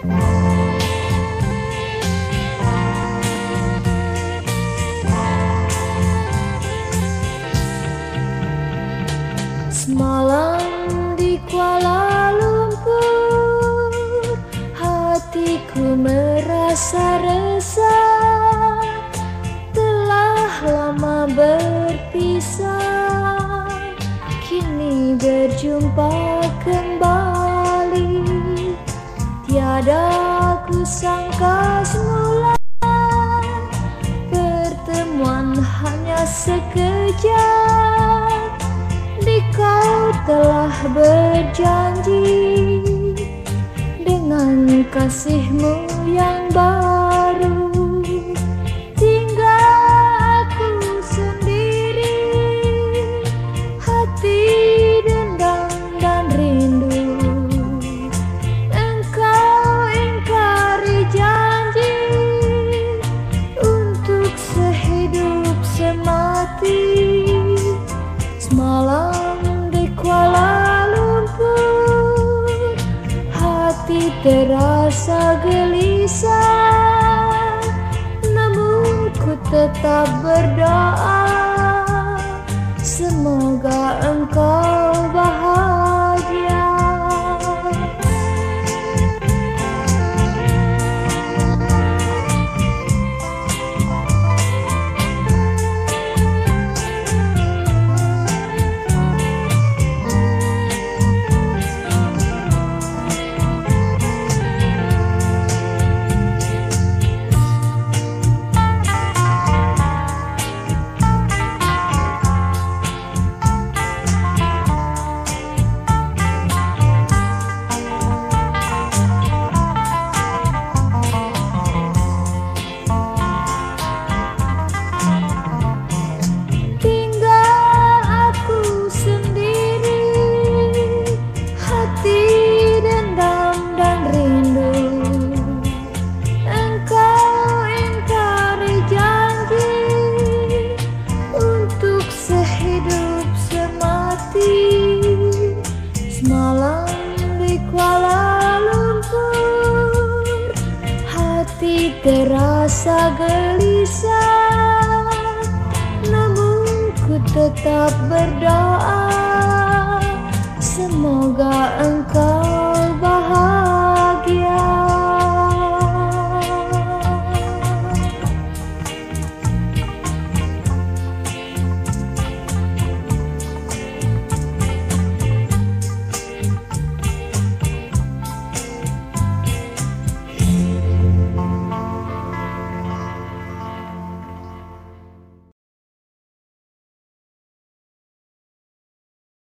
Semalam di Kuala Lumpur Hatiku merasa resah. Telah lama berpisah Kini berjumpa Tiada sangka semula Pertemuan hanya sekejap. Kau telah berjanji dengan kasihmu yang terasa gelisah Namun ku tetap berdoa terasa gelisah Namun ku tetap berdoa